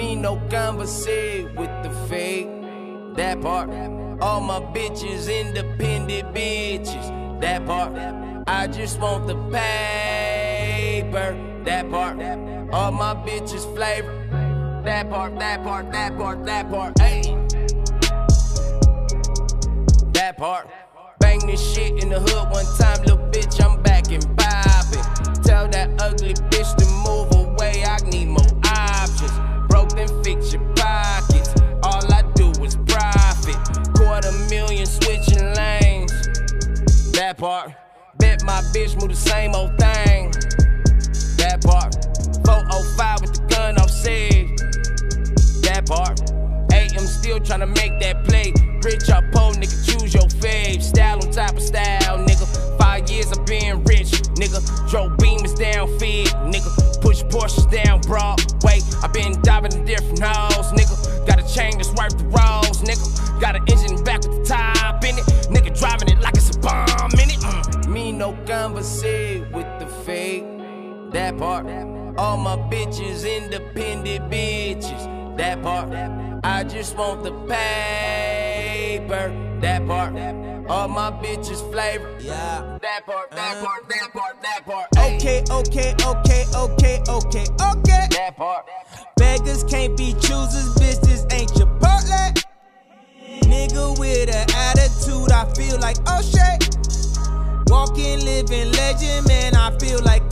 Me no conversate with the fake. That part. All my bitches independent bitches. That part. I just want the paper. That part. All my bitches flavor. That part, that part, that part, that part. Hey. That part. Bang this shit in the hood part. Bet my bitch move the same old thing. That part. 405 with the gun off said. That part. AM still tryna make that play. Rich or poor, nigga, choose your fave. Style on top of style, nigga. Five years I've been rich, nigga. Drove beamers down fed, nigga. Push Porsches down Broadway. i been diving in different holes, nigga. Got a chain that's worth the rolls, nigga. Got an part. All my bitches independent bitches. That part. I just want the paper. That part. All my bitches flavor. Yeah. That part, that uh-huh. part, that part, that part. Okay, okay, okay, okay, okay, okay. That part. Beggars can't be choosers, bitch. This ain't your Chipotle. Nigga with an attitude, I feel like oh shit. Walking, living legend, man, I feel like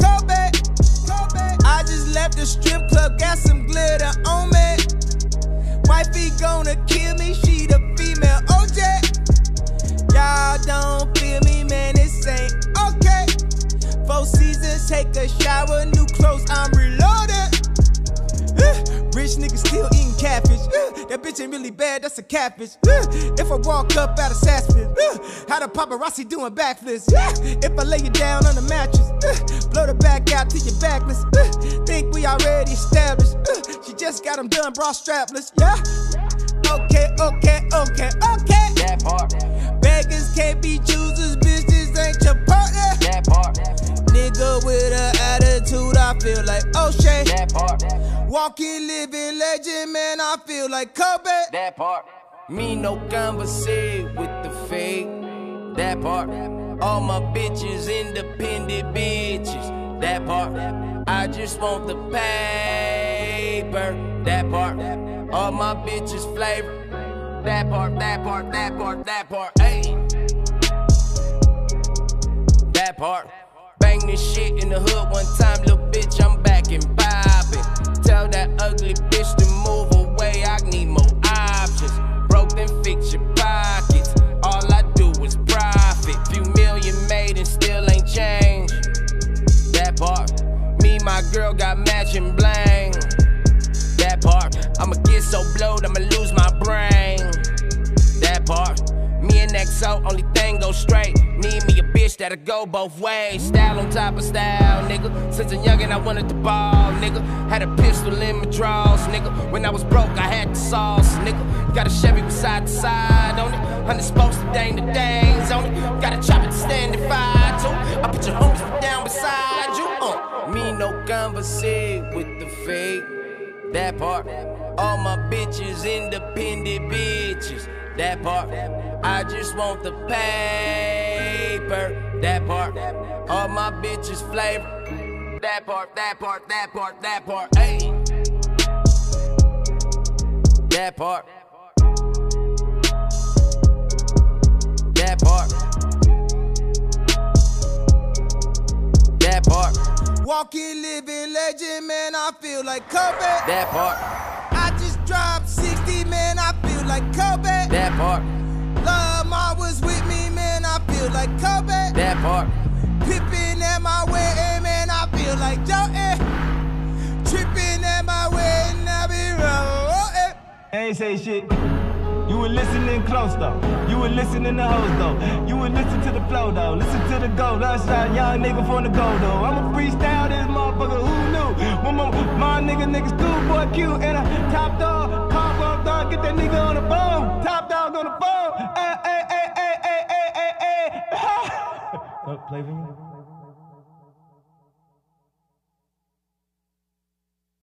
the strip club, got some glitter on me. Wifey gonna kill me, she the female OJ. Y'all don't feel me, man, this ain't okay. Four seasons, take a shower, new clothes, I'm reloaded. Uh, Rich nigga still eating catfish. Uh, That bitch ain't really bad, that's a catfish. Uh, If I walk up out of Saspin, how the paparazzi doing backflips? If I lay you down on the mattress, blow the back out to your backless. Think we already established. Uh, She just got them done, bra strapless. Yeah? Okay, okay, okay, okay. That part. Beggars can't be choosers, bitch. This ain't your partner. That part. Nigga with an attitude, I feel like O'Shea. That part. Walking, living legend, man, I feel like Kobe. That part. Me no conversate with the fake. That part. All my bitches independent bitches. That part. I just want the paper. That part. All my bitches flavor. That part, that part, that part, that part. Hey. That part. Bang this shit in the hood one time, little bitch. I'm back and poppin'. Tell that ugly bitch to move away. I need more options. Broke then fix your pockets. All I do is profit. Few million made and still ain't changed. That part. My girl got matching bling. That part. I'ma get so blowed, I'ma lose my brain. That part. Me and XO, only thing go straight. Need me a bitch that'll go both ways. Style on top of style, nigga. Since I a youngin', I wanted the ball, nigga. Had a pistol in my drawers, nigga. When I was broke, I had the sauce, nigga. Got a Chevy with side to side on it. Hundred spokes to dang the dangs on it. Got a chopper to stand and fire too. I put your homies down beside conversate with the fake. That part. All my bitches independent bitches. That part. I just want the paper. That part. All my bitches flavor. That part, that part, that part, that part. Hey. That part. That part. That Walking, living legend, man, I feel like Kobe. That part. I just dropped 60, man, I feel like Kobe. That part. Love Ma was with me, man, I feel like Kobe. That part. Pippin at my wedding, man, I feel like Jordan. Tripping at my wedding, I be rolling. ain't say shit. You were listening close though. You were listening to hoes though. You were listening to the flow though. Listen to the go. Lunchtime, young nigga from the go though. I'ma freestyle this motherfucker. Who knew? One more, my nigga, niggas nigga, schoolboy cute and a top dog. Car walk dog, get that nigga on the phone. Top dog on the phone. Hey, hey, hey, hey, hey, hey, hey, hey. Play for me.